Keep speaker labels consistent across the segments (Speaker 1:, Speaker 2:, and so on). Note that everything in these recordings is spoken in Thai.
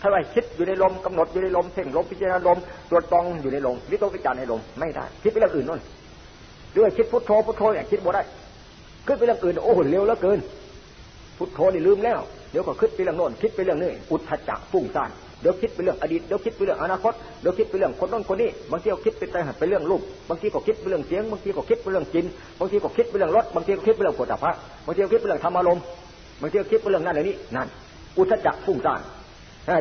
Speaker 1: ถ้าว่าคิดอยู่ในลมกำหนดอยู่ในลมเพ่งลมพิจารณาลมตรวจตองอยู่ในลมวิตกวิจารในลมไม่ได้ คิดไปเรื่องอื่นนู่นด้วยคิดพุทโธพุทโธอย่างคิดบ่ได้ขึ้นไปเรื่องอื่นโอ้โหเร็วเหลือเกิน พุทโธนี่ลืมแล้วเดี๋ยวก็คิดไปเรื่องโน้นคิดไปเรื่องนี้อุทธัจจะฟุ้งซ่านเดี๋ยวคิดไปเรื่องอดีตเดี๋ยวคิดไปเรื่องอนาคตเดี๋ยวคิดไปเรื่องคนน้นคนนี้บางทีก็คิดไปแต่ไปเรื่องรูปบางทีก็คิดไปเรื่องเสียงบางทีก็คิดไปเรื่องจินบางทีก็คิดไปเรื่องรสบางทีก็คิดไปเรื่องโผฏฐะบางทีก็คิดไปเรื่องธรรมอารมณ์บางทีก็คิดไปเรื่องนั่นเรื่องนี้นั่นอุทจักฟุ้งซ่าน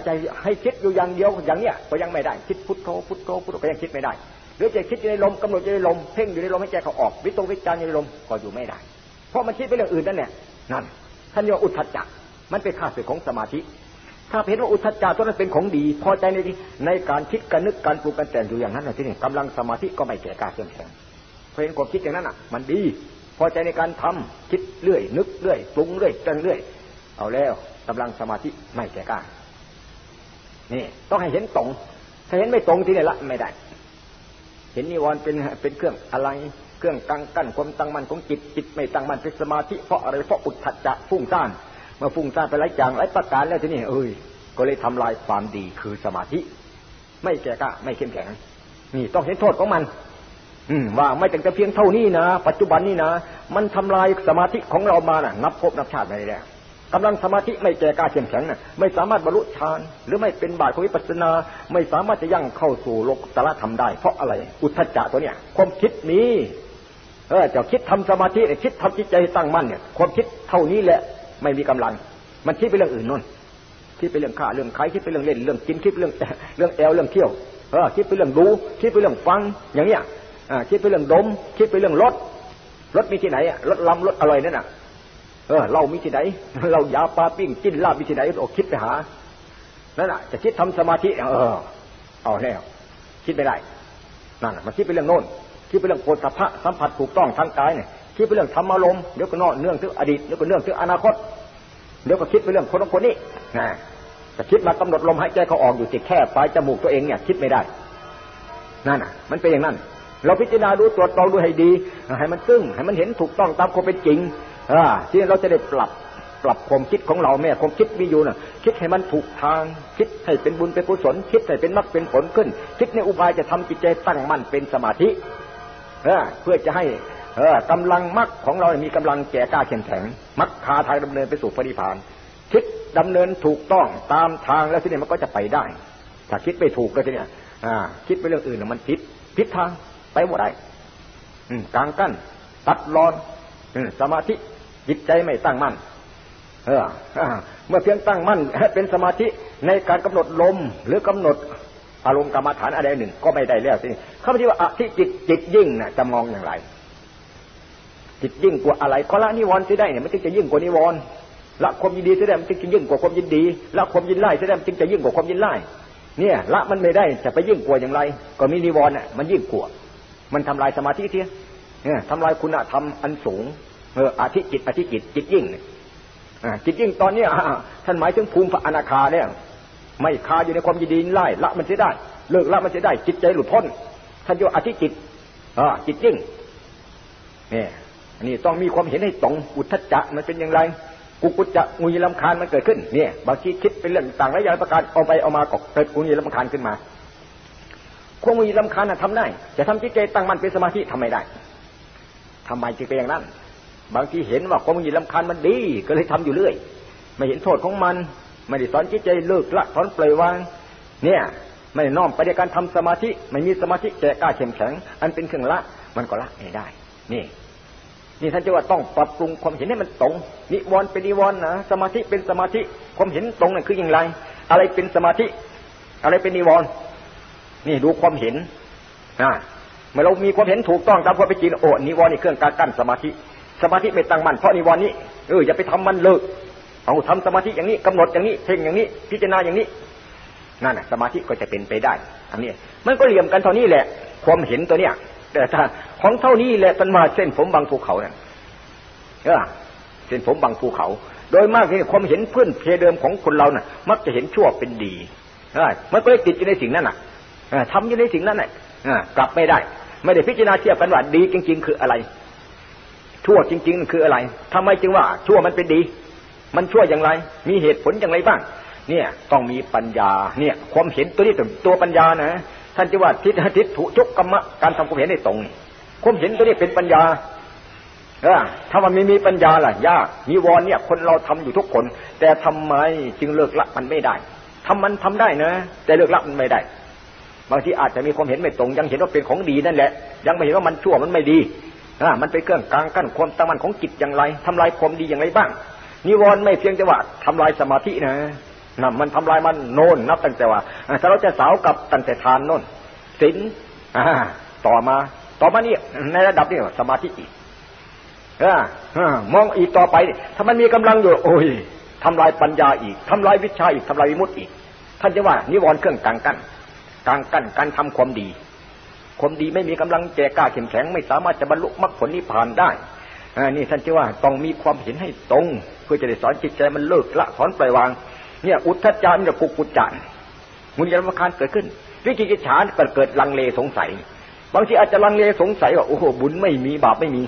Speaker 1: ใจให้คิดอยู่อย่างเดียวอย่างเนี้ยก็ยังไม่ได้คิดพุทโธพุทโธพุทโธก็ยังคิดไม่ได้ หรือจะคิดอยู่ในลมกำหนดอยู่ในลมเพ่งอยู่ในลมให้ใจเขาออกวิตกวิจารอยู่ในลมก็อยู่ไม่ได้ เพราะมันคิดไปเรื่องอื่นนั่นแหละนั่นท่านเรียกอุทธจักมันเป็นข้าศึกของสมาธิ ถ้าเห็นว่าอุทธจารตัวนั้นเป็นของดี พอใจในในการคิดการนึกการปรุงการแต่งอยู่อย่างนั้นนะที่นี่กำลังสมาธิก็ไม่แก่กล้าเข้มแข็งเพราะเห็นความคิดอย่างนั้นอะ มันดี พอใจในการทำคิดเรื่อย นึกเรื่อยปรุงเรื่อยแต่งเรื่อย เอาแล้วกำลังสมาธิไม่แก่กล้า นี่ต้องให้เห็นตรง ถ้าเห็นไม่ตรงทีนี่ละไม่ได้ เห็นนิวรณ์เป็นเป็นเครื่องอะไรเครื่องกังกั้นความตั้งมั่นของจิตจิตไม่ตั้งมั่นเป็นสมาธิเพราะอะไรเพราะอุทธัจจะฟุ้งซ่านเมื่อฟุ้งซ่านไปหลายอย่างหลายประการแล้วทีนี้เอ้ยก็เลยทำลายความดีคือสมาธิ ไม่แก่กล้าไม่เข้มแข็งนี่ต้องเห็นโทษของมัน อืมว่าไม่แต่เพียงเท่านี้นะ ปัจจุบันนี้นะ มันทำลายสมาธิของเรามานะ่ะ นับพบนับชาติไม่ได้ กำลังสมาธิไม่แก่กล้าเข้มแข็งนะ่ะไม่สามารถบรรลุฌานหรือไม่เป็นบาตของวิปัสสนา ไม่สามารถจะยั่งเข้าสู่โลกตระธรรมได้ เพราะอะไร อุทธจักตัวเนี้ยความคิดนี้เออจะคิดทำสมาธิคิดทำจิตใจตั้งมั่นเนี่ยความคิดเท่านี้แหละไม่มีกำลัง มันคิดไปเรื่องอื่นนู่นคิดไปเรื่องข้าเรื่องใครคิดไปเรื่องเล่นเรื่องกินคิดไปเรื่องเรื่องแอลเรื่องเที่ยวเออคิดไปเรื่องดูคิดไปเรื่องฟังอย่างเนี้ยอ่าคิดไปเรื่องดม คิดไปเรื่องรถรถมีที่ไหนอะรถลำรถอร่อยนั่นน่ะ เออเรามีที่ไหนเรายาปลาปิ้งจิ้นลาบมีที่ไหนโอ้คิดไปหานั่นน่ะจะคิดทำสมาธิเออ เอาแล้วคิดไม่ได้นั่นมันคิดไปเรื่องโน้นคิดไปเรื่องโพธพะสัมผัสถูกต้องทางกายเนี่ยคิดไปเรื่องธรรมารมณ์เดี๋ยวก็นอเนื่องถึงอดีตเดี๋ยวก็เนื่องถึงอนาคต เดี๋ยวก็คิดไปเรื่องคนคนนี้นะแต่คิดมากำหนดลมหายใจเขาออกอยู่ติดแค่ปลายจมูกตัวเองเนี่ย คิดไม่ได้นั่นน่ะ มันเป็นอย่างนั้น เราพิจารณาดูตรวจตองดูให้ดีให้มันซึ้งให้มันเห็นถูกต้องตามความเป็นจริง ที่เราจะได้ปรับปรับความคิดของเราแม่ความคิดมีอยู่น่ะ คิดให้มันถูกทาง คิดให้เป็นบุญเป็นกุศลคิดให้เป็นมรรคเป็นผลขึ้น คิดในอุบายจะทำจิตใจตั้งมั่นเป็นสมาธิเพื่อจะให้เออกำลังมรรคของเรามีกำลังแก่กล้าเข้มแข็งมรรคคาทางดำเนินไปสู่พระนิพพาน คิดดำเนินถูกต้องตามทางแล้วที่นี้มันก็จะไปได้ ถ้าคิดไม่ถูกก็ทีนี้อ่า คิดไปเรื่องอื่นมันผิดผิดทางไปหมดได้กลางกั้นตัดรอนสมาธิ จิตใจไม่ตั้งมั่น เออเมื่อเพียงตั้งมั่นเป็นสมาธิในการกำหนดลมหรือกำหนดอารมณ์กรรมฐานอะไรหนึ่งก็ไม่ได้แล้วสิเขาไม่ใช่ว่าอธิจิตจิตยิ่งนะจะมองอย่างไร จิตยิ่งกว่าอะไรก็ละนิวรณ์เสียได้เนี่ยมันจึงจะยิ่งกว่านิวรณ์ละความยินดีเสียได้มันจึงจะยิ่งกว่าความยินดีละความยินไล่เสียได้มันจึงจะยิ่งกว่าความยินไล่เนี่ย ละมันไม่ได้จะไปยิ่งกว่าอย่างไร ก็มีนิวรณ์อะมันยิ่งกว่ามันทำลายสมาธิเสียเนี่ยทำลายคุณธรรมอันสูง เอออธิจิตอธิจิตจิตยิ่งจิตยิ่งตอนนี้ท่านหมายถึงภูมิพระอนาคาเนี่ยไม่คาอยู่ในความยินดีไล่ละมันเสียได้ เลิกละมันเสียได้ จิตใจหลุดพ้นท่านเรียอธิจิตอจิตยิ่งเนี่ยอันนี้ต้องมีความเห็นให้ตรงอุทธจะมันเป็นอย่างไรกุกุจะงูยีลำคาญมันเกิดขึ้นเนี่ยบางทีคิดเป็นเรื่องต่างระยะประการเอาไปเอามาก็เกิดงูยีลำคาญขึ้นมาความงูยีลำคาญน่ะทำได้จะทำจิตใจตั้งมันเป็นสมาธิทำไม่ได้ทำไมจึงเป็นอย่างนั้น บางทีเห็นว่าความงูยีลำคาญมันดี ก็เลยทำอยู่เรื่อย ไม่เห็นโทษของมัน ไม่ได้สอนจิตใจเลิกละถอนปล่อยวาง เนี่ย ไม่น้อมไปในการทำสมาธิไม่มีสมาธิแก่กล้าเข้มแข็ง อันเป็นเครื่องละ มันก็ละไม่ได้ นี่ นี่ท่านจะว่าต้องปรับปรุงความเห็นให้มันตรง นิวรณ์เป็นนิวรณ์นะสมาธิเป็นสมาธิความเห็นตรงนั่นคืออย่างไร อะไรเป็นสมาธิ อะไรเป็นนิวรณ์นี่ดูความเห็นนะเมื่อเรามีความเห็นถูกต้องตามความเป็นจริงโอ้นิวรณ์นี่เครื่องการกั้นสมาธิ สมาธิไม่ตั้งมั่นเพราะนิวรณ์นี้เอออย่าไปทำมันเลิกเอาทำสมาธิอย่างนี้กำหนดอย่างนี้เพ่งอย่างนี้ พิจารณาอย่างนี้นั่นแหะสมาธิก็จะเป็นไปได้ อันนี้มันก็เหลี่ยมกันเท่านี้แหละ ความเห็นตัวเนี้ยแต่ถ้าของเท่านี้แหละมันมาเส้นผมบางภูเขาเนี่ยเออเส้นผมบางภูเขา โดยมากนี่ความเห็นเพื่อนเพเดิมของคนเราน่ะ มักจะเห็นชั่วเป็นดีเออมันก็เลยติดอยู่ในสิ่งนั้นน่ะทำอยู่ในสิ่งนั้นน่ะกลับไม่ได้ ไม่ได้พิจารณาเทียบกันว่าดีจริง ๆ คืออะไร ชั่วจริงๆคืออะไรทำไมจึงว่า ชั่วมันเป็นดี มันชั่วอย่างไร มีเหตุผลอย่างไรบ้าง เนี่ยต้องมีปัญญาเนี่ย ความเห็นตัวนี้ตัวปัญญานะท่านจะว่าทิฏฐิทุจุกกรรมะการทำความเห็นในตรงความเห็นตัวนี้เป็นปัญญาเออถ้ามันไม่มีปัญญาล่ะยากนิวรณ์เนี่ย คนเราทำอยู่ทุกคน แต่ทำไมจึงเลิกละมันไม่ได้ทำมันทำได้นะ แต่เลิกละมันไม่ได้ บางทีอาจจะมีความเห็นไม่ตรง ยังเห็นว่าเป็นของดีนั่นแหละ ยังไม่เห็นว่ามันชั่วมันไม่ดี มันเป็นเครื่องกลางกั้นความตั้งมั่นของจิตอย่างไรทำลายความดีอย่างไรบ้าง นิวรณ์ไม่เพียงแต่ว่าทำลายสมาธินะนั่นมันทำลายมันโน่นนับตั้งแต่ว่าถ้าเราจะสาวกับตั้งแต่ทานโน่นศีลต่อมา ต่อมานี่ในระดับนี้สมาธิอีกมองอีกต่อไป ถ้ามันมีกำลังอยู่ โอ้ยทำลายปัญญาอีกทำลายวิชาอีกทำลายวิมุตติอีก ท่านจะว่า นิวรณ์เครื่องกลางกั้นกลางกั้นการทำความดี ความดีไม่มีกำลังแก่กล้าเข้มแข็งไม่สามารถจะบรรลุมรรคผลนิพพานได้อ่านี่ท่านจะว่าต้องมีความเห็นให้ตรง เพื่อจะได้สอนจิตใจมันเลิกละสอนปล่อยวาง เนี่ยอุทธจานี่กุกุจานมุนยรมคารเกิดขึ้น วิจิกิจฉาเกิดเกิดลังเลสงสัย บางทีอาจจะลังเลสงสัยว่าโอ้โหบุญไม่มีบาปไม่มี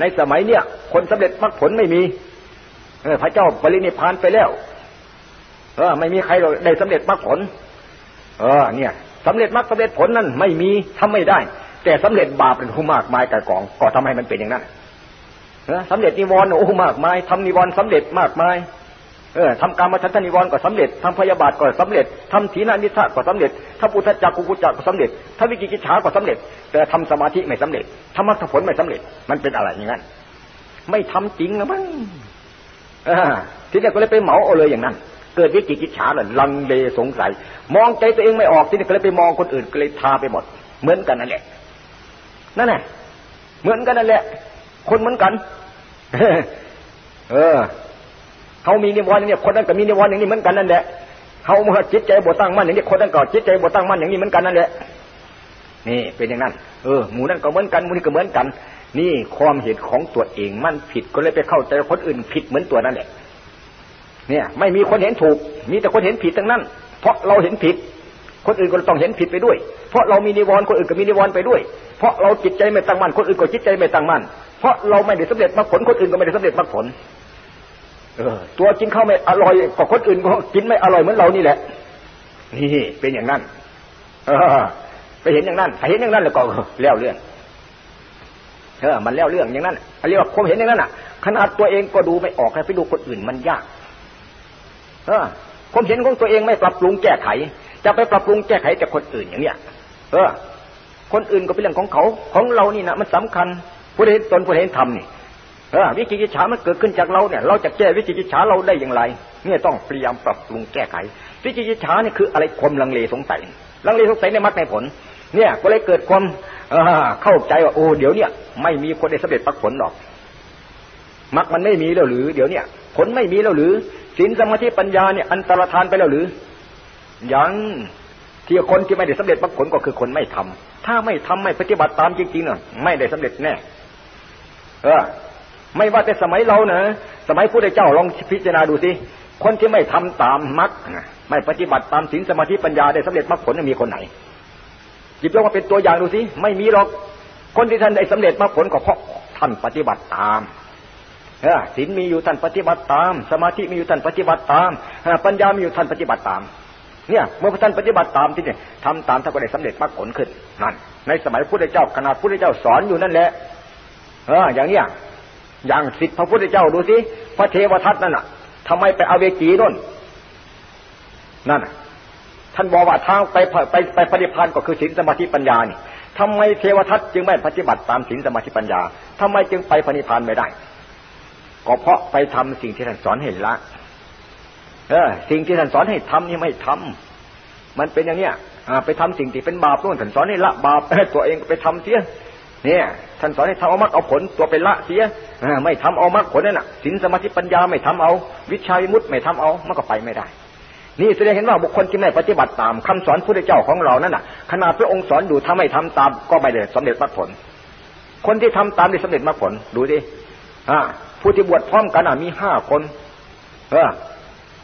Speaker 1: ในสมัยเนี้ยคนสำเร็จมรรคผลไม่มีพระเจ้าปรินิพานไปแล้ว เออ ไม่มีใครได้สำเร็จมรรคผล เออ เนี่ย สำเร็จมรรคสำเร็จผลนั่นไม่มีทำไม่ได้ แต่สำเร็จบาปเป็นผู้มากมายกายกองก็ทำให้มันเป็นอย่างนั้นสำเร็จนิวรณ์โอ้มากมายทำนิวรณ์สำเร็จมากมายเออทำการมาชันทนิวรณ์ก็สำเร็จทำพยาบาทก็สำเร็จทำถีนานิสะก็สำเร็จทำปุถจักกุกุจักก็สำเร็จทำวิกิกิจฉาก็สำเร็จ แต่ทำสมาธิไม่สำเร็จทำมรรคผลไม่สำเร็จ มันเป็นอะไรอย่างนั้น ไม่ทำจริงนะมั้งทีนี้ก็เลยไปเหมาเอาเลยอย่างนั้น เกิดวิกิกิจฉาเลยลังเลสงสัย มองใจตัวเองไม่ออกทีนี้ก็เลยไปมองคนอื่นก็เลยทาไปหมด เหมือนกันนั่นแหละนั่นแหละเหมือนกันนั่นแหละ คนเหมือนกัน เออเขามีนิวรณ์เนี่ยคนนั้นก็มีนิวรณ์อย่างนี้เหมือนกันนั่นแหละเขาเมื่อจิตใจบวตั้งมั่นอย่างนี้คนนั้นก็จิตใจบวตั้งมั่นอย่างนี้เหมือนกันนั่นแหละนี่เป็นอย่างนั้น เออหมู่นั้นก็เหมือนกันหมู่นี้ก็เหมือนกัน นี่ความเห็นของตัวเองมันผิดก็เลยไปเข้าใจคนอื่นผิดเหมือนตัวนั่นแหละ เนี่ย ไม่มีคนเห็นถูก มีแต่คนเห็นผิดทั้งนั้น เพราะเราเห็นผิด คนอื่นก็ต้องเห็นผิดไปด้วย เพราะเรามีนิวรณ์คนอื่นก็มีนิวรณ์ไปด้วย เพราะเราจิตใจไม่ตั้งมั่นคนอื่นก็จิตใจไม่ตั้งมั่นเพราะเราไม่ได้สำเร็จมรรคผลคนอื่นก็ไม่ได้สำเร็จมรรคผลตัวกินข้าวไม่อร่อยกว่าคนอื่นก็กินไม่อร่อยเหมือนเรานี่แหละ นี่เป็นอย่างนั้น เออ ไปเห็นอย่างนั้นเห็นอย่างนั้นแล้วก็แล้วเรื่องเออมันแล้วเรื่องอย่างนั้นเรียกว่าผมเห็นอย่างนั้นอะ ขนาดตัวเองก็ดูไม่ออกไปดูคนอื่นมันยาก เออผมเห็นของตัวเองไม่ปรับปรุงแก้ไข จะไปปรับปรุงแก้ไขจากคนอื่นอย่างเนี้ย เออ คนอื่นก็เป็นเรื่องของเขา ของเรานี่นะมันสำคัญผู้เห็นตนผู้เห็นธรรมนี่เออวิจิกิจฉามันเกิดขึ้นจากเราเนี่ย เราจะแก้วิจิกิจฉาเราได้อย่างไร เนี่ยต้องพยายามปรับปรุงแก้ไข วิจิกิจฉานี่คืออะไรความลังเลสงสัยลังเลสงสัยในมรรคในผล เนี่ยก็เลยเกิดความเข้าใจว่าโอ้เดี๋ยวเนี่ย ไม่มีคนได้สำเร็จมรรคผลหรอกมรรคมันไม่มีแล้วหรือ เดี๋ยวเนี่ย ผลไม่มีแล้วหรือ ศีลสมาธิปัญญาเนี่ยอันตรธานไปแล้วหรือ ยังที่คนที่ไม่ได้สำเร็จมรรคผลก็คือคนไม่ทำถ้าไม่ทำไม่ปฏิบัติตามจริงๆเน่ะ ไม่ได้สำเร็จแน่ เออ ไม่ว่าแต่สมัยเรานะสมัยพระเจ้าลองพิจารณาดูสิคนที่ไม่ทำตามมรรคไม่ปฏิบัติตามศีลสมาธิปัญญาได้สำเร็จมรรคผลมีคนไหนหยิบยกมาเป็นตัวอย่างดูสิไม่มีหรอกคนที่ท่านได้สำเร็จมรรคผลก็เพราะท่านปฏิบัติตาม ศีลมีอยู่ท่านปฏิบัติตาม สมาธิมีอยู่ท่านปฏิบัติตามปัญญามีอยู่ท่านปฏิบัติตาม เนี่ย เมื่อท่านปฏิบัติตามที่เนี่ยทำตามท่านก็ได้สำเร็จมรรคผลขึ้นนั่นในสมัยพระเจ้าขนาดพระเจ้าสอนอยู่นั่นแหละเอออย่างเนี้ยอย่างสิทธิพระพุทธเจ้าดูสิพระเทวทัตนั่นน่ะทำไมไปเอาเวกีน่นนั่นท่านบอกว่าทางไปไปไปปฏิพันธ์ก็คือศีลสมาธิปัญญานี่ทำไมเทวทัตจึงไม่ปฏิบัติตามศีลสมาธิปัญญาทำไมจึงไปปฏิพันธ์ไม่ได้ ก็เพราะไปทำสิ่งที่ท่านสอนให้ละ เออ สิ่งที่ท่านสอนให้ทำนี่ไม่ทำมันเป็นอย่างเนี้ยไปทำสิ่งที่เป็นบาปนู่นท่านสอนให้ละบาปตัวเองไปทำเสียเนี่ยท่านสอนให้ทำเอามรรคเอาผลตัวเป็นละเสียไม่ทำเอามรรคผลนั่นน่ะสินสมาธิปัญญาไม่ทำเอา วิชัยมุตไม่ทำเอามันก็ไปไม่ได้ นี่แสดงเห็นว่าบุคคลที่ไม่ปฏิบัติตามคำสอนพระเจ้าของเรานั่นน่ะขนาดพระองค์สอนอยู่ทำไม่ทำตามก็ไม่ได้สำเร็จมรรคผล คนที่ทำตามได้สำเร็จมรรคผลดูดิอ่า ผู้ที่บวชพร้อมกันมีห้าคน เออ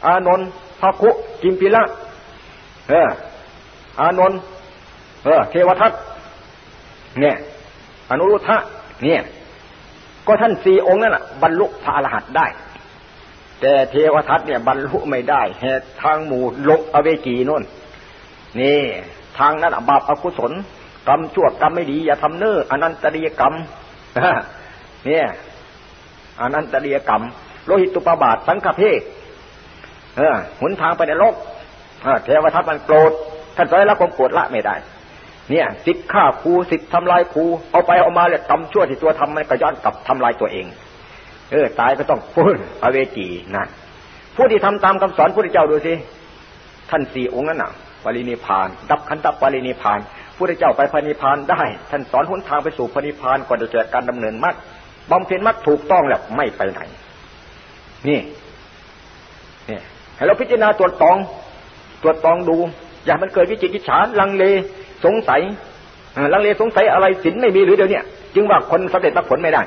Speaker 1: อานนท์พระคุกิมพิละ เออ อานนท์เออ เทวทัตเนี่ย อนุรุทธะเนี่ย ก็ท่านสี่องค์นั่นแหละบรรลุพระอรหันต์ได้ แต่เทวทัตเนี่ยบรรลุไม่ได้แหกทางหมู่ลงอเวกีน่นนี่ทางนั้นบาปอกุศลกรรมชั่วกรรมไม่ดีอย่าทำเน้ออนันตริยกรรมเนี่ย อนันตริยกรรมโลหิตตุปบาทสังฆเพศเออหนทางไปในโลกเทวทัตมันโกรธท่านสอยละความโกรธละไม่ได้ เนี่ยสิทธิ์ฆ่าครูสิทธิ์ทำลายครูเอาไปเอามาเลยกรรมชั่วที่ตัวทำมันก็ย้อนกลับทำลายตัวเอง เออ ตายก็ต้องพ้นอเวจีนะผู้ที่ทำตามคำสอนพระเจ้าดูสิท่านสี่องค์นั้นน่ะปรินิพาน ดับขันตับปรินิพานพระเจ้าไปพระนิพานได้ ท่านสอนหนทางไปสู่พระนิพานก่อนจะเกิดการดำเนินมรรค บำเพ็ญมรรคถูกต้องแล้วไม่ไปไหน นี่นี่ให้เราพิจารณาตรวจตอง ตรวจตองดู อย่ามันเกิดวิจิกิจฉาลังเลสงสัยลังเลสงสัยอะไรศีลไม่มีหรือเดี๋ยวนี้จึงว่าคนสำเร็จมรรคผลไม่ได้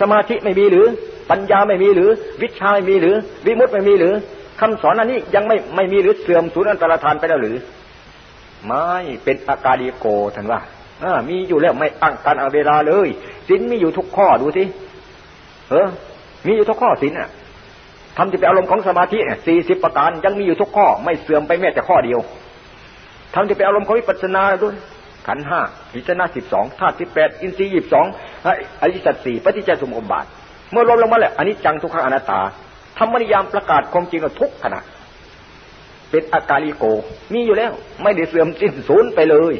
Speaker 1: สมาธิไม่มีหรือ ปัญญาไม่มีหรือ วิชาไม่มีหรือ วิมุตไม่มีหรือคำสอนอันนี้ยังไม่ไม่มีหรือเสื่อมสูญอันตรธานไปแล้วหรือ ไม่เป็นอาการิโกท่านว่า มีอยู่แล้วไม่ตั้งการเอาเวลาเลยศีลมีอยู่ทุกข้อดูสิเออ มีอยู่ทุกข้อศีลอะทำจะเป็นอารมณ์ของสมาธิเนี่ยสี่สิบประการยังมีอยู่ทุกข้อ ไม่เสื่อมไปแม้แต่ข้อเดียวทำจะเป็นอารมณ์ของวิปัสสนาด้วยขันห้าพิจารณาสิบสองธาตุสิบแปดอินทรีย์ยี่สิบสองอริสัตสี่ปฏิจจสมุปบาท เมื่อรวมลงมาแล้วอันนี้จังทุกขังอนัตตาธรรมนิยามประกาศความจริงทุกขณะเป็นอาการิโก มีอยู่แล้ว ไม่ได้เสื่อมสิ้นสูญไปเลย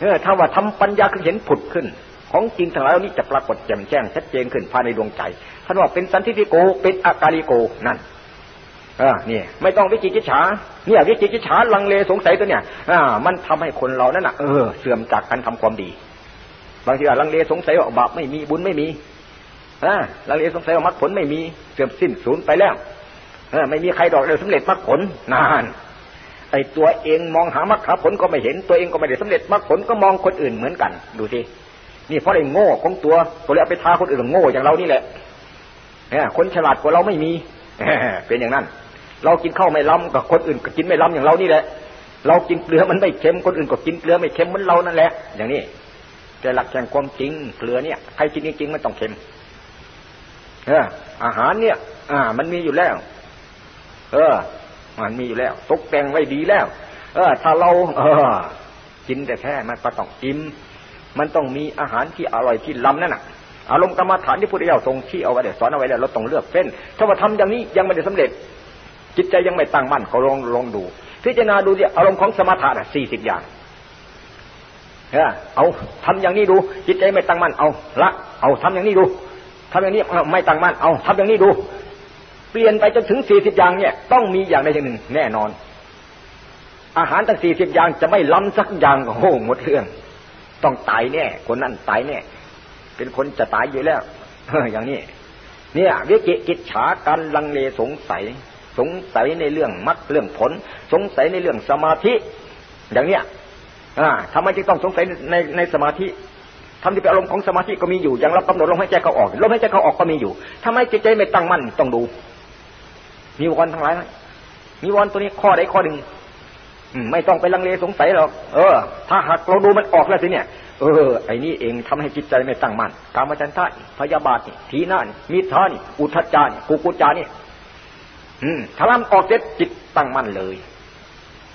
Speaker 1: เออถ้าว่าทำปัญญาคือเห็นผุดขึ้น ของจริงทั้งหลายนี้จะปรากฏแจ่มแจ้งชัดเจนขึ้นภายในดวงใจท่านว่าเป็นสันติโกเป็นอาการิโกนั่นอ่านี่ไม่ต้องวิจิกิจฉาเนี่ยวิจิกิจฉาลังเลสงสัยตัวเนี่ย อ่า มันทำให้คนเรานั่นน่ะเออเสื่อมจากการทำความดี บางทีอะลังเลสงสัยว่าบาปไม่มีบุญไม่มีอ่าลังเลสงสัยว่ามรรคผลไม่มีเสื่อมสิ้นสูญไปแล้วเออไม่มีใครดอกเดียวสำเร็จมรรคผลนาน ไอตัวเองมองหามรรคผลก็ไม่เห็นตัวเองก็ไม่ได้สำเร็จมรรคผลก็มองคนอื่นเหมือนกัน ดูสินี่เพราะไอ้โง่ของตัวตัวเลยเอาไปทาคนอื่นโง่อย่างเรานี่แหละเนี่ยคนฉลาดกว่าเราไม่มีเป็นอย่างนั้น เรากินข้าวไม่ล้ำกับคนอื่นก็กินไม่ล้ำอย่างเรานี่แหละ เรากินเกลือมันไม่เค็มคนอื่นก็กินเกลือไม่เค็มเหมือนเรานั่นแหละ อย่างนี้แต่หลักแห่งความจริงเกลือเนี่ยใครกินจริงๆมันต้องเค็มเอออาหารเนี่ย อ่า มันมีอยู่แล้ว เออ มันมีอยู่แล้ว ตกแต่งไว้ดีแล้ว เออ ถ้าเรา เออ กินแต่แท้มันก็ต้องอิ่มมันต้องมีอาหารที่อร่อยที่ล้ำนั่นน่ะอารมณ์กรรมฐานที่พุทธเจ้าทรงชี้เอาไว้เดี๋ยวสอนเอาไว้แล้วเราต้องเลือกเป็นถ้าว่าทำอย่างนี้ยังไม่ได้สำเร็จ จิตใจยังไม่ตั้งมั่นเขาลองลองดู พิจารณาดูสิอารมณ์ของสมถะน่ะสี่สิบอย่างเออเอาทำอย่างนี้ดู จิตใจไม่ตั้งมั่นเอาละ เอาทำอย่างนี้ดูทำอย่างนี้ไม่ตั้งมั่นเอาทำอย่างนี้ดู ปลี่ยนไปจนถึงสี่สิบอย่างเนี่ย ต้องมีอย่างใดอย่างหนึ่ง แน่นอน อาหารตั้งสี่สิบอย่างจะไม่ล้ำสักอย่างโอ้โหหมดเรื่อง ต้องตายแน่คนนั้นตายแน่เป็นคนจะตายอยู่แล้วอย่างนี้เนี่ยวิจิกิจฉาการลังเลสงสัย สงสัยในเรื่องมรรคเรื่องผล สงสัยในเรื่องสมาธิ อย่างเนี้ยอ่าทำไมจึงต้องสงสัยในในสมาธิทำที่เป็นอารมณ์ของสมาธิก็มีอยู่อย่างเรากำหนดลมหายใจเขาออกลมหายใจเขาออกก็มีอยู่ทำไมจิตใจไม่ตั้งมั่นต้องดู มีวันทั้งหลายไหมมีวันตัวนี้ข้อใดข้อหนึ่งไม่ต้องไปลังเลสงสัยหรอก เออ ถ้าหากเราดูมันออกแล้วสิเนี่ย เออ ไอ้นี่เองทำให้จิตใจไม่ตั้งมั่นกามฉันทะพยาบาททีน่านมิทานี่อุทจานี่กุกุจานี่อืมถ้ามันออกเสร็จจิตตั้งมั่นเลย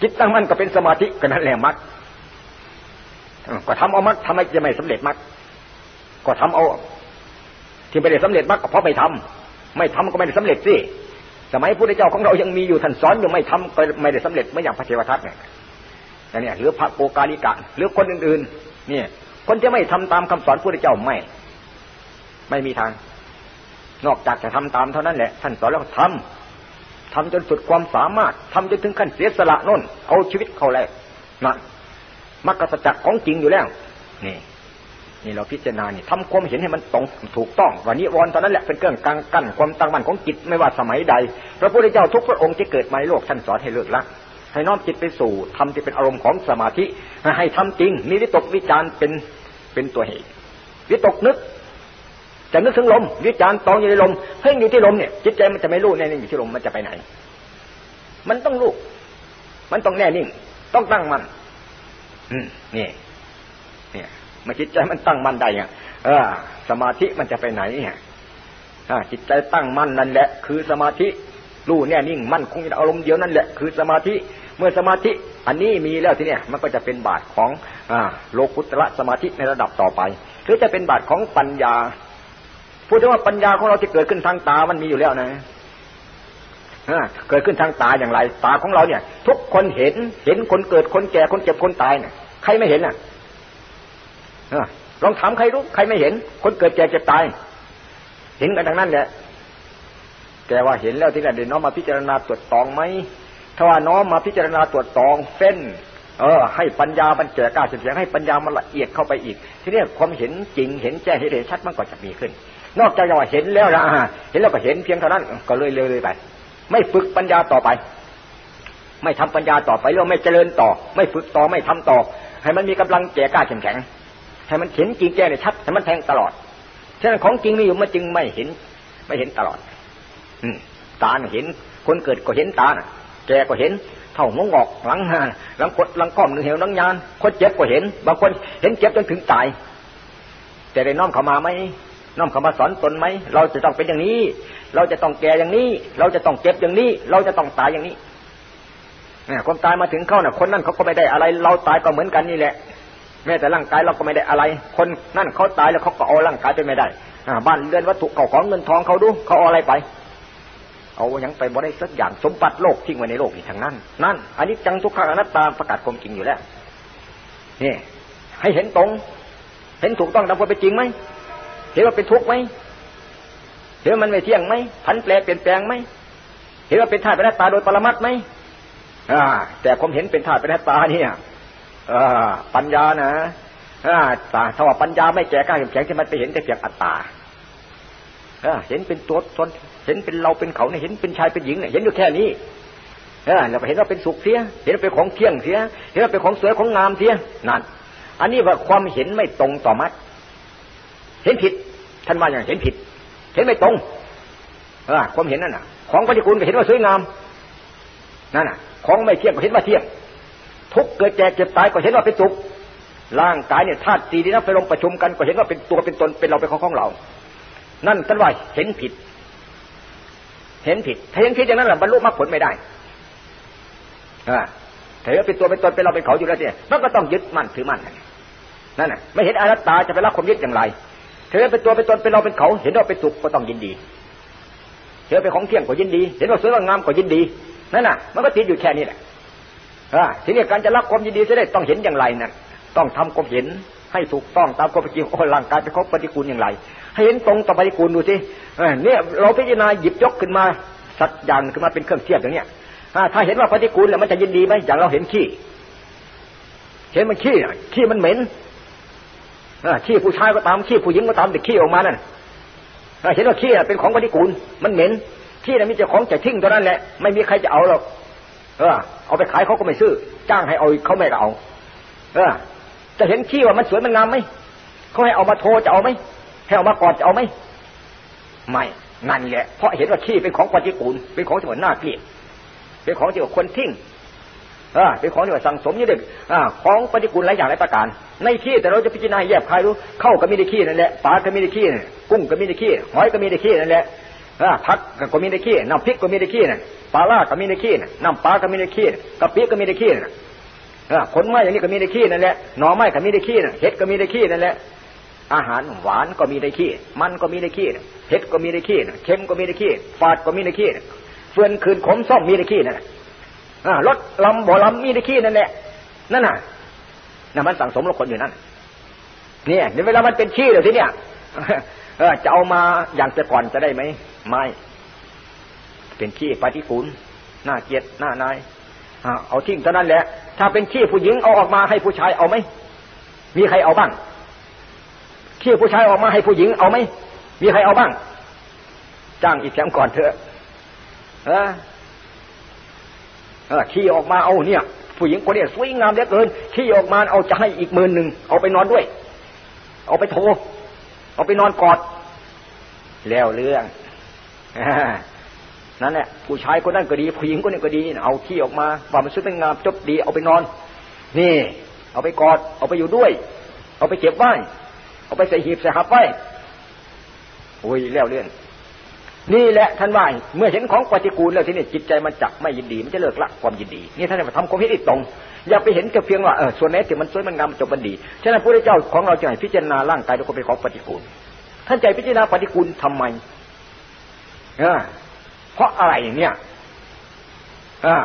Speaker 1: จิตตั้งมั่นก็เป็นสมาธิก็นั่นแหละมัดก็ทำเอามัดทำไมจะไม่สำเร็จมัดก็ทำเอา ที่ไม่ได้สำเร็จมัดก็เพราะไม่ทำไม่ทำก็ไม่ได้สำเร็จสิ สมัยพุทธเจ้าของเรายังมีอยู่ท่านสอนอยู่ไม่ทำก็ไม่ได้สำเร็จไม่อย่างพระเทวทัตเนี่ยนี่หรือพระโกกาลิกะหรือคนอื่นๆ เนี่ย คนที่ไม่ทำตามคำสอนพุทธเจ้าไม่ ไม่มีทาง นอกจากจะทำตามเท่านั้นแหละท่านสอนแล้วทำทำจนสุดความสามารถทำจนถึงขั้นเสียสละน่นเอาชีวิตเขาแลกนะมักกะสัจของจริงอยู่แล้วนี่ นี่เราพิจารณานี่ทำความเห็นให้มันตรงถูกต้องวันนี้วอนตอนนั้นแหละเป็นเครื่องกลางกั้นความตั้งมั่นของจิตไม่ว่าสมัยใด พระพุทธเจ้าทุกพระองค์ที่เกิดมาในโลกท่านสอนให้เลิกละให้น้อมจิตไปสู่ทำที่เป็นอารมณ์ของสมาธิให้ทำจริง มีวิตกวิจารเป็นเป็นตัวเหตุ วิตกนึกจะนึกถึงลมวิจารตองอยู่ในลมเพ่งอยู่ที่ลมเนี่ยจิตใจมันจะไม่รู้แน่นิ่งอยู่ที่ลมมันจะไปไหน มันต้องรู้มันต้องแน่นิ่ง ต้องตั้งมันอืมนี่เนี่ มันจิตใจมันตั้งมั่นได้เนี่ยเออ สมาธิมันจะไปไหนเนี่ยจิตใจตั้งมั่นนั่นแหละ คือสมาธิรู้แน่นิ่งมั่นคงอารมณ์เดียวนั่นแหละคือสมาธิเมื่อสมาธิ อันนี้มีแล้วทีเนี้ยมันก็จะเป็นบาทของอโลกุตระสมาธิในระดับต่อไปหรือจะเป็นบาทของปัญญาพูดถึงว่าปัญญาของเราที่เกิดขึ้นทางตามันมีอยู่แล้วนะเกิดขึ้นทางตาอย่างไร ตาของเราเนี่ย ทุกคนเห็นเห็นคนเกิดคนแก่คนเจ็บคนตายเนี่ยใครไม่เห็นอะ ลองถามใครรู้ใครไม่เห็น คนเกิดแก่เจ็บตาย เห็นกันทางนั้นแหละแต่ว่าเห็นแล้วที่นั่นเดี๋ยวน้อมมาพิจารณาตรวจตองไหมถ้าว่าน้อมมาพิจารณาตรวจตองเส้น เออ ให้ปัญญามันแก่กล้าเสียงให้ปัญญามันละเอียดเข้าไปอีก ทีนี้ความเห็นจริงเห็นแจ้งเห็นชัดมันก็จะมีขึ้น นอกจากจะว่าเห็นแล้วนะเห็นแล้วก็เห็นเพียงเท่านั้นก็เลยเลยเลยไป ไม่ฝึกปัญญาต่อไป ไม่ทำปัญญาต่อไปแล้วไม่เจริญต่อ ไม่ฝึกต่อไม่ทำต่อ ให้มันมีกำลังแก่กล้าแข็งแข็ง ให้มันเห็นจริงแจ้งชัดให้มันแทงตลอดฉะนั้นของจริงมีอยู่มันจึงไม่เห็น ไม่เห็นตลอดตาเห็น คนเกิดก็เห็นตาแกก็เห็น เท่าหัวงอกหลังหาหลังกดหลังก้อมหนึ่งเหวหลังยานคนเจ็บก็เห็น บางคนเห็นเจ็บจนถึงตาย แต่ได้น้อมเข้ามาไหมน้อมเข้ามาสอนตนไหม เราจะต้องเป็นอย่างนี้ เราจะต้องแก่อย่างนี้ เราจะต้องเจ็บอย่างนี้ เราจะต้องตายอย่างนี้เนี่ยคนตายมาถึงเข้าเนี่ยคนนั่นเขาก็ไม่ได้อะไร เราตายก็เหมือนกันนี่แหละ แม้แต่ร่างกายเราก็ไม่ได้อะไร คนนั่นเขาตายแล้วเขาก็เอาร่างกายไปไม่ได้บ้านเรือนวัตถุเก่าของเงินทองเขาดูเขาเอาอะไรไป เอาอย่างไปบ่ได้สักอย่างสมบัติโลกทิ้งไว้ในโลกนี่ทางนั้น นั่นอันนี้จังทุกขังอนัตตาประกาศความจริงอยู่แล้วนี่ให้เห็นตรง เห็นถูกต้องตามความเป็นจริงไหมเห็นว่าเป็นทุกข์ไหมเห็นว่ามันไม่เที่ยงไหมผันแปรเปลี่ยนแปลงไหมเห็นว่าเป็นธาตุเป็นตาโดยปรมัตไหมอ่า แต่ความเห็นเป็นธาตุเป็นตาเนี่ย ปัญญานะถ้าว่าปัญญาไม่แก่กล้าแข็งที่มันไปเห็นแต่เพียงอัตตาเห็นเป็นตัวตนเห็นเป็นเราเป็นเขาเนี่ยเห็นเป็นชายเป็นหญิงเนี่ยเห็นอยู่แค่นี้เราไปเห็นว่าเป็นสุขเสีย เห็นว่าเป็นของเที่ยงเสีย เห็นว่าเป็นของสวยของงามเสียนั่น อันนี้ว่าความเห็นไม่ตรงต่อมัด เห็นผิด ท่านว่าอย่างเห็นผิด เห็นไม่ตรงเอความเห็นนั่นน่ะ ของปฏิกูลก็เห็นว่าสวยงาม นั่นน่ะ ของไม่เที่ยงก็เห็นว่าเที่ยง ทุกเกิดแก่เจ็บตายก็เห็นว่าเป็นสุขร่างกายเนี่ยธาตุสี่นี้นะไปลงประชุมกันก็เห็นว่าเป็นตัวเป็นตนเป็นเราเป็นของของเรา นั่นท่านว่าเห็นผิด เห็นผิด ถ้าเห็นผิดอย่างนั้นแหละบรรลุมรรคผลไม่ได้อ่าถ้าเป็นตัวเป็นตนเป็นเราเป็นเขาอยู่แล้วเนี่ยมันก็ต้องยึดมั่นถือมั่นนั่นน่ะไม่เห็นอนัตตาจะไปรับความยึดอย่างไรเธอเป็นตัวเป็นตนเป็นเราเป็นเขา เห็นว่าเป็นสุขก็ต้องยินดีเธอเป็นของเที่ยงก็ยินดี เห็นว่าสวยว่างามก็ยินดีนั่นน่ะ มันก็ติดอยู่แค่นี้แหละ ทีนี้การจะรับความยินดีจะได้ต้องเห็นอย่างไรนั่นต้องทำความเห็นให้ถูกต้องตามความเป็นจริงโอ้ร่างกายเป็นของปฏิกูลอย่างไร ให้เห็นตรงต่อปฏิกูลดูสิเนี่ยเราพิจารณาหยิบยกขึ้นมาสักอย่างขึ้นมาเป็นเครื่องเทียบอย่างเนี้ยถ้าเห็นว่าปฏิกูลแล้วมันจะยินดีไหมอย่างเราเห็นขี้เห็นมันขี้ขี้มันเหม็นขี้ผู้ชายก็ตามขี้ผู้หญิงก็ตามแต่ขี้ออกมานั่นเห็นว่าขี้เป็นของปฏิกูลมันเหม็นขี้นั้นมีเจ้าของจะทิ้งเท่านั้นแหละไม่มีใครจะเอาหรอก เออ เอาไปขายเขาก็ไม่ซื้อ จ้างให้เอาเขาไม่เอา เออ จะเห็นขี้ว่ามันสวยมันงามไหมเขาให้เอามาโทรจะเอาไหมให้เอามากอดจะเอาไหมไม่นั่นแหละ เพราะเห็นว่าขี้เป็นของปฏิกูลเป็นของที่ว่าน่าเกลียดเป็นของที่ว่าคนทิ้งเอ่าเป็นของที่ว่าสังสมยี่เด็กอ่าของปฏิกูลหลายอย่างหลายประการ ในขี้แต่เราจะพิจารณาแยบคายรู้เข้าก็มีในขี้นั่นแหละปลาก็มีในขี้กุ้งก็มีในขี้หอยก็มีในขี้นั่นแหละ ผักก็มีในขี้น้ำพริกก็มีในขี้น่ะปลาล่าก็มีในขี้น่ะน้ำปลาก็มีในขี้กะปิก็มีในขี้น่ะผลไม้อย่างนี้ก็มีในขี้นั่นแหละหน่อไม้ก็มีในขี้น่ะเห็ดก็มีในขี้นั่นแหละอาหารหวานก็มีในขี้มันก็มีในขี้เห็ดก็มีในขี้เค็มก็มีในขี้ฝาดก็มีในขี้เฟื่อนคืนขมส้มมีในขี้นั่นแหละรถลำบ่อลำมีในขี้นั่นแหละนั่นน่ะนั่นมันสั่งสมลงคนอยู่นั่นเนี่ยเวลามันเป็นขี้เดี๋ยวทีเนี้ยจะเอามาอย่างแต่ก่อนจะได้ไหม ไม่เป็นขี้ปฏิกูลหน้าเกียดหน้านายเอาทิ้งเท่านั้นแหละ ถ้าเป็นขี้ผู้หญิงเอาออกมาให้ผู้ชายเอาไหมมีใครเอาบ้างขี้ผู้ชายออกมาให้ผู้หญิงเอาไหมมีใครเอาบ้าง จ้างอีกแสมก่อนเถอะเออเออขี้ออกมาเอาเนี่ย ผู้หญิงคนนี้สวยงามเหลือเกินขี้ออกมาเอาจะให้อีกหมื่นหนึ่งเอาไปนอนด้วย เอาไปโทรเอาไปนอนกอด แล้วเรื่อง นั่นแหละผู้ชายคนนั้นก็ดีผู้หญิงคนนี้ก็ดี เอาขี้ออกมาว่ามันสุดงามจบดีเอาไปนอน นี่ เอาไปกอด เอาไปอยู่ด้วย เอาไปเก็บไว้เอาไปใส่หีบใส่หับไว้โอ้ยแล้วเรื่องนี่แหละท่านว่าเมื่อเห็นของปฏิกูลแล้วที่นี่จิตใจมันจักไม่ยินดีมันจะเลิกละความยินดีนี่ท่านจะมาทำความเห็นตรง อย่าไปเห็นแค่เพียงว่าเออส่วนไหนที่มันสวยมันงามจบมันดีฉะนั้นพระเจ้าของเราจะให้พิจารณาร่างกายทุกคนเป็นของปฏิกูลท่านใจพิจารณาปฏิกูลทำไม เพราะอะไรเนี่ยถ้า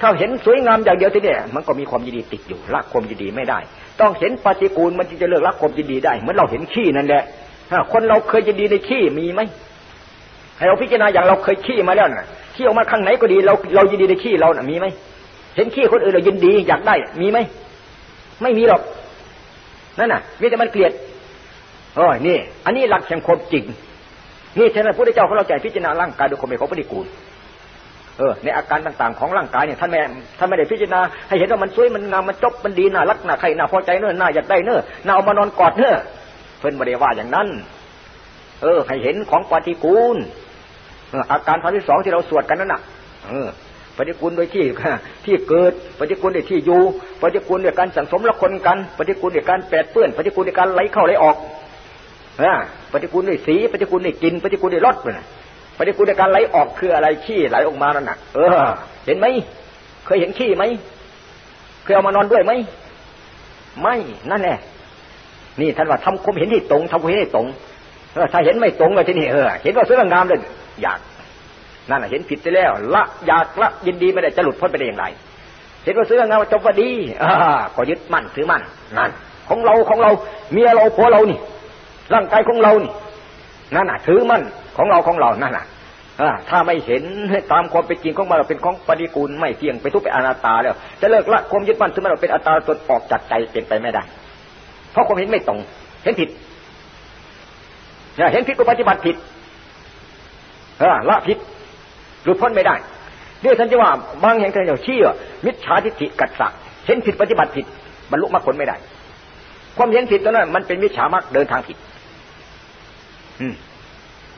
Speaker 1: ถ้าเห็นสวยงามอย่างเดียวที่เนี่ยมันก็มีความยินดีติดอยู่ละความยินดีไม่ได้ ต้องเห็นปฏิกูลมันจึงจะเลิกละความยินดีได้เหมือนเราเห็นขี้นั่นแหละคนเราเคยยินดีในขี้มีไหมให้เราพิจารณาอย่างเราเคยขี้มาแล้วน่ะขี้ออกมาข้างไหนก็ดีเราเรายินดีในขี้เราน่ะมีไหมเห็นขี้คนอื่นเรายินดีอยากได้ มีไหมไม่มีหรอกนั่นน่ะมีแต่มันเกลียดโอ้ยนี่ อันนี้หลักแห่งความจริง นี่ฉะนั้นพระพุทธเจ้าเขาเราใจพิจารณาร่างกายโดยความเป็นของปฏิกูลเออในอาการต่างๆของร่างกายเนี่ยท่านไม่ท่านไม่ได้พิจารณาให้เห็นว่ามันสวยมันงามมันจบมันดีน่ารักน่าใครน่าพอใจเน้อน่าอยากได้เน้อน่าเอามานอนกอดเน้อเพิ่นไม่ได้ว่าอย่างนั้น เออ ให้เห็นของปฏิกูลอาการทางที่สองที่เราสวดกันนั่นน่ะเออปฏิกูลโดยที่ที่เกิดปฏิกูลโดยที่อยู่ปฏิกูลโดยการสังสมละคนกันปฏิกูลโดยการแปดเปื้อนปฏิกูลโดยการไหลเข้าไหลออก ปฏิกูลด้วยสีปฏิกูลด้วยกลิ่นปฏิกูลด้วยรสเลยปฏิกูลในการไหลออกคืออะไรขี้ไหลออกมานั่นน่ะเออ เห็นไหมเคยเห็นขี้ไหมเคยเอามานอนด้วยไหมไม่นั่นแหละนี่ท่านว่าทำความเห็นที่ตรงทำความเห็นที่ตรงเออถ้าเห็นไม่ตรงเลยที่นี่เออเห็นว่าสวยงามเลยอยากนั่นแหละเห็นผิดไปแล้ว ละอยากละยินดีไม่ได้จะหลุดพ้นไปได้อย่างไร เห็นว่าสวยงามจบว่าดีอ่าก็ยึดมั่นถือมั่นนั่นของเราของเราเมียเราผัวเรานี่ ร่างกายของเรานี่นั่นน่ะถือมั่นของเราของเรานั่นน่ะถ้าไม่เห็นตามความเป็นจริงของมันเราเป็นของปฏิกูลไม่เที่ยงไปทุกไปอนาตาแล้ว จะเลิกละความยึดมั่นซึ่งมันเราเป็นอัตตาตนออกจากใจเป็นไปไม่ได้ เพราะความเห็นไม่ตรง เห็นผิดเห็นผิดก็ปฏิบัติผิดละผิดหลุดพ้นไม่ได้เรื่องท่านจะว่าบางแห่งท่านจะเชื่อมิจฉาทิฏฐิกัดสักเห็นผิดปฏิบัติผิดบรรลุมรรคผลไม่ได้ ความเห็นผิดตัวนั้นมันเป็นมิจฉามรรคเดินทางผิด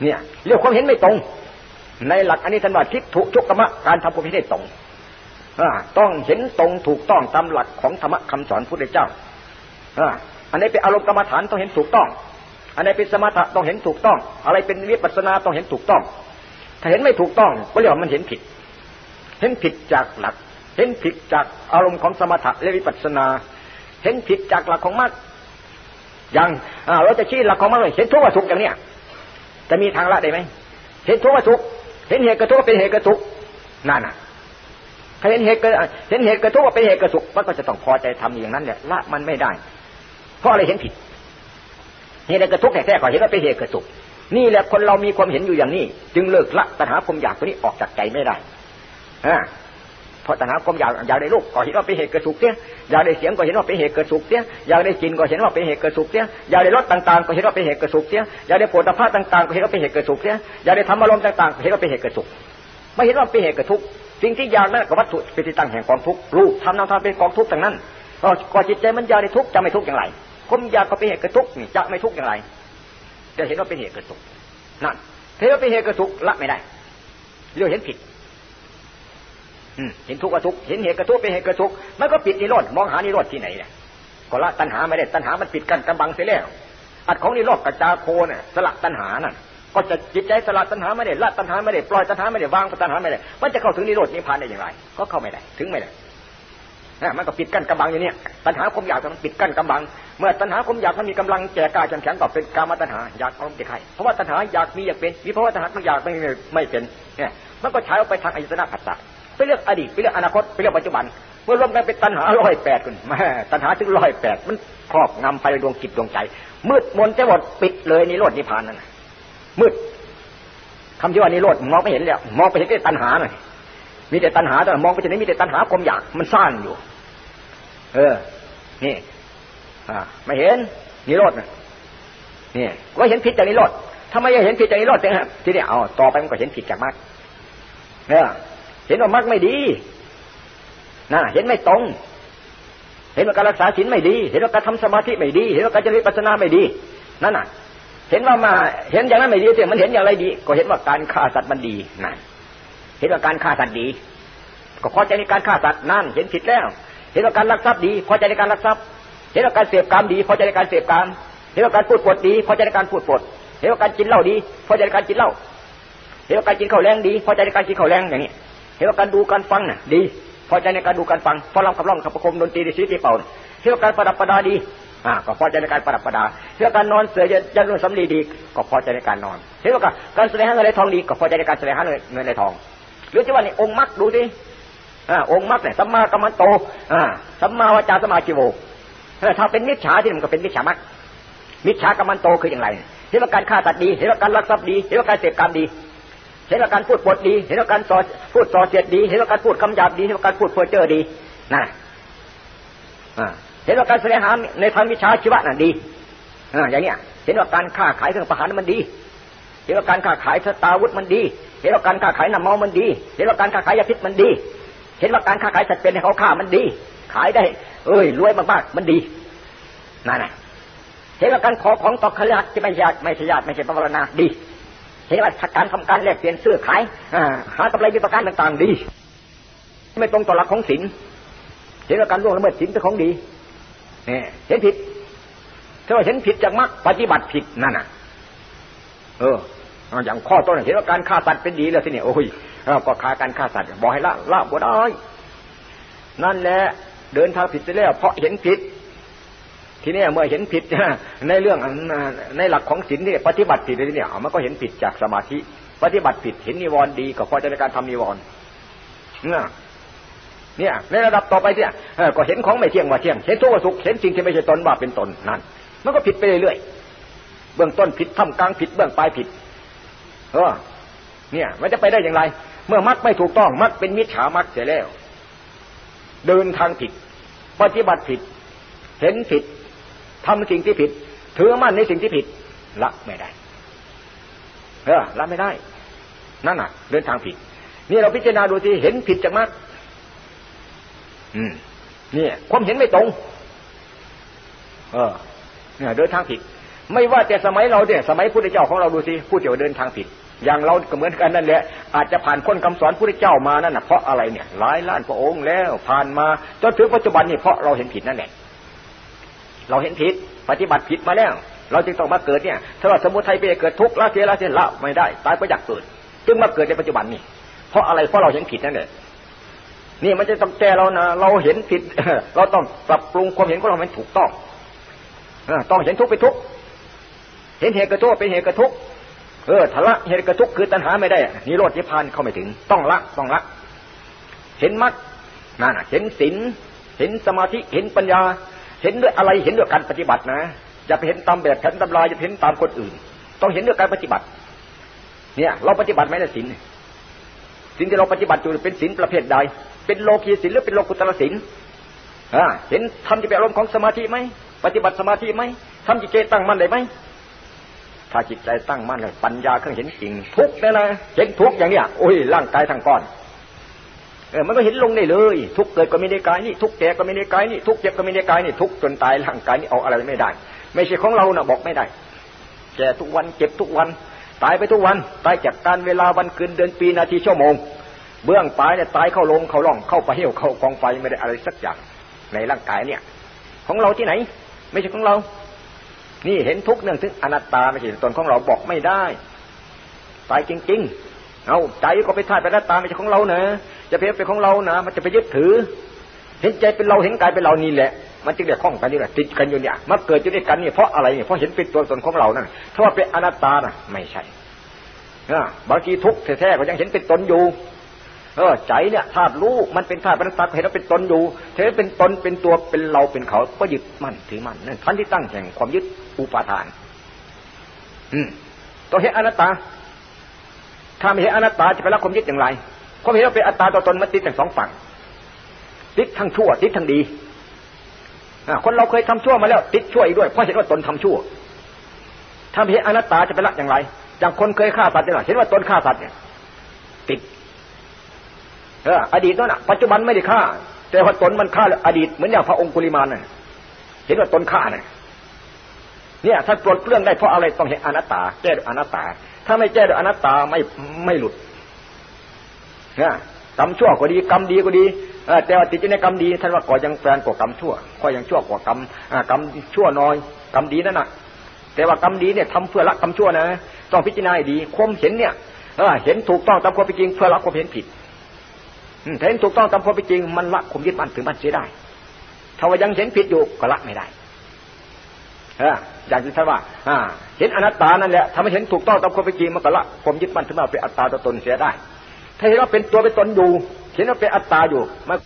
Speaker 1: เนี่ยเรียกความเห็นไม่ตรง ในหลักอันนี้ท่านว่าทิฏฐุชุกกรรมะการทำความเห็นได้ตรงต้องเห็นตรงถูกต้องตามหลักของธรรมะคำสอนพุทธเจ้าอันนี้เป็นอารมณ์กรรมฐานต้องเห็นถูกต้อง อันนี้เป็นสมถะต้องเห็นถูกต้อง อะไรเป็นวิปัสสนาต้องเห็นถูกต้อง ถ้าเห็นไม่ถูกต้องก็เรียกว่ามันเห็นผิด เห็นผิดจากหลัก เห็นผิดจากอารมณ์ของสมถะและวิปัสสนา เห็นผิดจากหลักของมรรค ย่างเราจะชี้หลักของมรรคเห็นทุกข์ว่าสุขอย่างเนี้ยจะมีทางละได้ไหมเห็นทุกข์ว่าทุกข์เห็นเหตุกระทุกข์เป็นเหตุกระทุกข์นั่นน่ะถ้าเห็นเหตุเห็นเหตุกระทุกข์ว่าเป็นเหตุกระทุกข์มันก็จะต้องพอใจทำอย่างนั้นแหละละมันไม่ได้ เพราะอะไรเห็นผิดเหตุกระทุกข์แท้ๆก็เห็นว่าเป็นเหตุกระทุกข์นี่แหละคนเรามีความเห็นอยู่อย่างนี้ จึงเลิกละปัญหาความอยากตัวนี้ออกจากใจไม่ได้ เพราะตัณหาความอยากอยากได้รูปก็เห็นว่าเป็นเหตุเกิดสุขเสียอยากได้เสียงก็เห็นว่าเป็นเหตุเกิดสุขเสียอยากได้กินก็เห็นว่าเป็นเหตุเกิดสุขเสียอยากได้รสต่างๆ ก็เห็นว่าเป็นเหตุเกิดสุขเสียอยากได้ผลิภัณฑ์ต่างๆ ก็เห็นว่าเป็นเหตุเกิดสุขเสียอยากได้ธรรมอารมณ์ต่างๆก็เห็นว่าเป็นเหตุเกิดสุข ไม่เห็นว่าเป็นเหตุเกิดทุกข์สิ่งที่อยากนั่นก็วัตถุเป็นที่ตั้งแห่งกองทุกข์รูปทำนามทำเป็นกองทุกข์ต่างนั้นก็จิตใจมันอยากได้ทุกข์จะไม่ทุกข์อย่างไรความอยากก็เป็นเหตุเกิดทุกข์นี่จะไม่ทุกข์อย่างไรจะเห็นว่าเป็นเหตุเกิดทุกข์นั่นเห็นว่าเป็นเหตุเกิดทุกข์ละไม่ได้เรื่องเห็นผิด เห็นทุกข์ก็ทุกข์เห็นเหตุก็ทุกข์เป็นเหตุก็ทุกข์มันก็ปิดนิโรธมองหานิโรธที่ไหนเนี่ยก็ละตัณหาไม่ได้ตัณหามันปิดกันกำบังเสียแล้วอัดของนิโรธกระจาโคเนี่ยสละตัณหานั่นก็จะจิตใจสละตัณหาไม่ได้ละตัณหาไม่ได้ปล่อยตัณหาไม่ได้วางตัณหาไม่ได้มันจะเข้าถึงนิโรธนิพพานได้อย่างไร ก็เข้าไม่ได้ถึงไม่ได้นะมันก็ปิดกั้นกำบังอย่างนี้ตัณหาความอยากมันปิดกั้นกำบัง เมื่อตัณหาความอยากมันมีกำลังแก่กล้าแข็งก็เป็นกามตัณหาอยากเอาเด็กใครเพราะว่าตัณหาอยากมีอยากเป็นวิภาวะตัณหามันอยากไม่ไม่เป็นเนี่ยมันก็ใช้ออกไปทางอายตนะปัสสะ ไปเรื่องอดีตไปเรื่องอนาคตไปเรื่องปัจจุบัน เมื่อรวมกันเป็นตัณหาร้อยแปดกันแม่ตัณหาถึงร้อยแปดมันครอบงำไปดวงจิตดวงใจ มืดมนจะหมดปิดเลยนิโรดนิพานนั่นมืดคำที่ว่านิโรดมองไม่เห็นแล้วมองไปเห็นแต่ตัณหาหน่อยมีแต่ตัณหาแต่มองไปจะไหนมีแต่ตัณหาความอยากมันสร้างอยู่ เออ นี่อ่าไม่เห็นนิโรธนะนี่ว่าเห็นผิดจากนิโรธทำไมเห็นผิดจากนิโรธเนี่ยทีนี้เอาต่อไปมันก็เห็นผิดจากมรรคเนี่ย เห็นว่ามรรคไม่ดีนะเห็นไม่ตรง เห็นว่าการรักษาศีลไม่ดี เห็นว่าการทำสมาธิไม่ดี เห็นว่าการเจริญปัสนาไม่ดี นั่นน่ะ เห็นว่ามา เห็นอย่างนั้นไม่ดีเสียมันเห็นอย่างไรดี ก็เห็นว่าการฆ่าสัตว์มันดีนั่นเห็นว่าการฆ่าสัตว์ดี ก็พอใจในการฆ่าสัตว์นั่น เห็นผิดแล้ว เห็นว่าการลักทรัพย์ดี พอใจในการลักทรัพย์ เห็นว่าการเสพกรรมดี พอใจในการเสพกรรม เห็นว่าการพูดปดดี พอใจในการพูดปด เห็นว่าการกินเหล้าดี พอใจในการกินเหล้า เห็นว่าการกินข้าวแรงดี พอใจในการกินข้าวแรงอย่างนี้ เห็นว่าการดูการฟังน่ะ ดี พอใจในการดูการฟังพอรำขับร้องขับประคมดนตรีดีซีตีเป่าเห็นว่าการประดับประดาดีอ่าก็พอใจในการประดับประดาเห็นว่าการนอนเสือยันรุ่นสำลีดี ก็พอใจในการนอนเห็นว่าการแสดงเงินในทองดี ก็พอใจในการแสดงเงินในทอง หรือจะว่านี่องค์มรรคดูสิอ่าองค์มรรคเนี่ยสัมมากัมมันโตอ่าสัมมาวจาสัมมาจิโวถ้าเป็นมิจฉาที่มันก็เป็นมิจฉามรรคมิจฉากัมมันโตคืออย่างไรเห็นว่าการฆ่าตัดดีเห็นว่าการลักทรัพย์ดีเห็นว่าการเสพกรรมดี เห็นว่าการพูดปดดี เห็นว่าการสอพูดส่อเสียดดี เห็นว่าการพูดคำหยาบดี เห็นว่าการพูดเพ้อเจ้อดีนั่นเห็นว่าการแสดงหาในทางวิชาชีวะนั่นดีอย่างเนี้ย เห็นว่าการค้าขายเครื่องประหารมันดี เห็นว่าการค้าขายสตาวุธมันดี เห็นว่าการค้าขายน้ำเมามันดี เห็นว่าการค้าขายยาพิษมันดี เห็นว่าการค้าขายสัตว์เป็นให้เขาฆ่ามันดี ขายได้ เอ้ยรวยมากๆมันดีนั่นแหละเห็นว่าการขอของต่อขลัที่ไม่ญาติไม่ใช่ญาติไม่ใช่ปรารณาดี เห็นว่าการทำการแลกเปลี่ยนซื้อขายหากำไรมีประการต่าง ๆ ดี ไม่ตรงต่อหลักของศีลเห็นว่าการล่วงละเมิดศีลเป็นของดีเห็นผิดถ้าว่าเห็นผิดจากมรรคปฏิบัติผิดนั่นน่ะ เอออย่างข้อต้นเห็นว่าการฆ่าสัตว์เป็นดีแล้วสิเนี่ยโอ้ยเราก็ฆ่าการฆ่าสัตว์บอกให้ละละบ่ได้นั่นแหละเดินทางผิดไปแล้ว เพราะเห็นผิด ทีนี้เมื่อเห็นผิดในเรื่องในหลักของศีลนี่ปฏิบัติผิดเลยเนี่ยมันก็เห็นผิดจากสมาธิ ปฏิบัติผิดเห็นนิวรณ์ดีก็พอจะในการทำนิวรณ์เนี่ย ในระดับต่อไปเนี่ยก็เห็นของไม่เที่ยงว่าเที่ยงเห็นทุกข์ว่าสุขเห็นสิ่งที่ไม่ใช่ตนว่าเป็นตนนั่นมันก็ผิดไปเรื่อยๆเบื้องต้นผิดท่ามกลางผิดเบื้องปลายผิดเออเนี่ย มันจะไปได้อย่างไร เมื่อมัดไม่ถูกต้องมัดเป็นมิจฉามัดเสียแล้ว เดินทางผิด ปฏิบัติผิด เห็นผิด ทำสิ่งที่ผิดถือมั่นในสิ่งที่ผิดละไม่ได้เออละไม่ได้ นั่นน่ะ เดินทางผิด นี่เราพิจารณาดูที่เห็นผิดจากมรรคอืมนี่ความเห็นไม่ตรง เออเนี่ยเดินทางผิด ไม่ว่าแต่สมัยเราเนี่ยสมัยพุทธเจ้าของเราดูสิพูดเกี่ยวเดินทางผิด อย่างเราก็เหมือนกันนั่นแหละ อาจจะผ่านพ้นคำสอนพุทธเจ้ามานั่นน่ะเพราะอะไรเนี่ยหลายล้านพระองค์แล้วผ่านมาจนถึงปัจจุบันนี่เพราะเราเห็นผิดนั่นแหละ เราเห็นผิด ปฏิบัติผิดมาแล้ว เราจึงต้องมาเกิดเนี่ย ถ้าว่าสมุทัยไปเกิดทุกข์ละเสียละเสียละไม่ได้ตายก็อยากเกิด จึงมาเกิดในปัจจุบันนี่ เพราะอะไรเพราะเราเห็นผิดนั่นแหละนี่มันจะต้องแก้เรานะเราเห็นผิด เราต้องปรับปรุงความเห็นของเราให้ถูกต้องต้องเห็นทุกข์เป็นทุกข์เห็นเหตุกระทุกเป็นเหตุกระทุกเออทละเหตุกระทุกคือตัณหาไม่ได้นิโรธนิพพานเข้าไม่ถึง ต้องละต้องละ เห็นมรรคนั่นเห็นศีลเห็นสมาธิเห็นปัญญา เห็นด้วยอะไรเห็นด้วยการปฏิบัตินะอย่าไปเห็นตามแบบแผนตำราอย่าเห็นตามคนอื่น ต้องเห็นด้วยการปฏิบัติ เนี่ย เราปฏิบัติไหมในศีลศีลที่เราปฏิบัติอยู่เป็นศีลประเภทใด เป็นโลกีศีลหรือเป็นโลกุตระศีลอ่าเห็นทำจิตเป็นอารมณ์ของสมาธิไหมปฏิบัติสมาธิไหมทำจิตใจตั้งมั่นได้ไหมถ้าจิตใจตั้งมั่นเลยปัญญาเครื่องเห็นจริงทุกนี่นะเห็นทุกอย่างเนี้ยโอ้ยร่างกายทั้งก้อน เออมันก็เห็นลงได้เลย ทุกเกิดก็ไม่ได้กายนี่ทุกแก่ก็ไม่ได้กายนี่ทุกเจ็บก็ไม่ได้กายนี่ทุกจนตายร่างกายนี่เอาอะไรไม่ได้ ไม่ใช่ของเรานะบอกไม่ได้แก่ทุกวันเจ็บทุกวัน ตายไปทุกวัน ตายจากการเวลาวันคืนเดือนปีนาทีชั่วโมง เบื้องตายเนี่ยตายเข้าลงเข้าล่องเข้าไปเหี่ยวเข้ากองไฟไม่ได้อะไรสักอย่างในร่างกายเนี่ย ของเราที่ไหน ไม่ใช่ของเรา นี่เห็นทุกเนื่องถึงอนัตตาไม่ใช่ตนของเราบอกไม่ได้ ตายจริง ๆ เอาใจก็ไปทายไปอนัตตาไม่ใช่ของเราเนะ จะเป็นเป็นของเรานะมันจะไปยึดถือ เห็นใจเป็นเราเห็นกายเป็นเรานี่แหละ มันจึงเด้คล้องกันนี่แหละติดกันอยู่เนี่ยมาเกิดอยู่ด้วยกันเนี่ยเพราะอะไรเนี่ยเพราะเห็นเป็นตัวตนของเรานั่นถ้าว่าเป็นอนัตตาน่ะไม่ใช่บางทีทุกข์แท้ๆก็ยังเห็นเป็นตนอยู่เออใจเนี่ยธาตุรู้มันเป็นธาตุเป็นตาเห็นว่าเป็นตนอยู่เห็นเป็นตนเป็นตัวเป็นเราเป็นเขา ก็ยึดมั่นถือมั่นนั่นทันที่ตั้งแห่งความยึดอุปาทาน อืมต้องเห็นอนัตตา ถ้าไม่เห็นอนัตตาจะไปละความยึดอย่างไร ความเห็นว่าเป็นอัตตาตัวตนมันติดทั้งสองฝั่ง ติดทั้งชั่ว ติดทั้งดีคนเราเคยทำชั่วมาแล้ว ติดชั่วอีกด้วยเพราะเห็นว่าตนทำชั่วถ้าเห็นอนัตตาจะไปละอย่างไรอย่างคนเคยฆ่าสัตว์เนี่ยเห็นว่าตนฆ่าสัตว์เนี่ย ติดเอออดีตนั่นอะปัจจุบันไม่ได้ฆ่า แต่ว่าตนมันฆ่าอดีตเหมือนอย่างพระองคุลิมานน่ะเห็นว่าตนฆ่าเนี่ยเนี่ยถ้าตรวจเรื่องได้เพราะอะไรต้องเห็นอนัตตาแก้ด้วยอนัตตา ถ้าไม่แก้ด้วยอนัตตาไม่ไม่หลุด นี่ยกรรมชั่วก็ดีกรรมดีก็ดีแต่ว่าติดอยู่ในกรรมดีท่านว่าก่อยังแฟนกว่ากรรมชั่วก็ยังชั่วกว่ากรรมกรรมชั่วน้อยกรรมดีนั่นน่ะ แต่ว่ากรรมดีเนี่ยทำเพื่อละกรรมชั่วนะต้องพิจารณาดีคมเห็นเนี่ยเห็นถูกต้องตามความเป็นจริงเพื่อละความเห็นผิดถ้าเห็นถูกต้องตามความเป็นจริงมันละความยึดมั่นถือมั่นเสียได้ ถ้าว่ายังเห็นผิดอยู่ก็ละไม่ได้เอออย่างที่ท่านว่าเห็นอนัตตานั่นแหละถ้าไม่เห็นถูกต้องตามความเป็นจริงมันก็ละความยึดมั่นถือมั่นเป็นอัตตาตัวตนเสียได้ ถ้าเห็นว่าเป็นตัวเป็นตนอยู่เห็นว่าเป็นอัตตาอยู่มัน